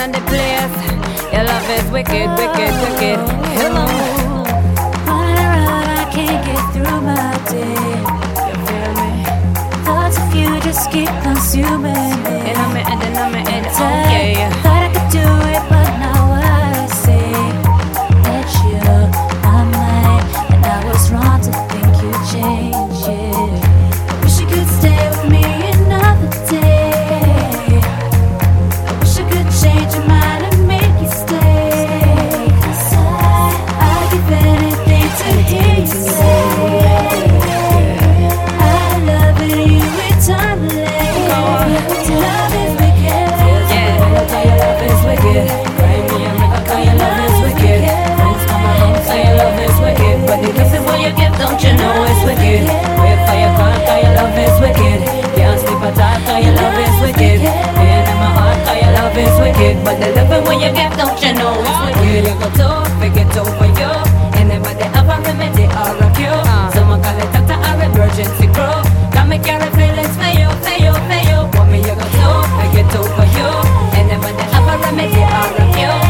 on the place. Your love is wicked, wicked, wicked. Come on. Wanna I can't get through my day. wicked, don't you know it's wicked? Wait for your car, cause your love is wicked. Can't sleep at all, cause your love is wicked. Pain in my heart, cause your love is wicked. But the loving when you give, don't you know it's wicked? You go to, figure to for you. Anybody have a remedy, all of you. Uh. Someone call it doctor or emergency crew. Got me carry feelings for you, for you, for you. Want me, you go to, figure to for you. Anybody have a remedy, all of you.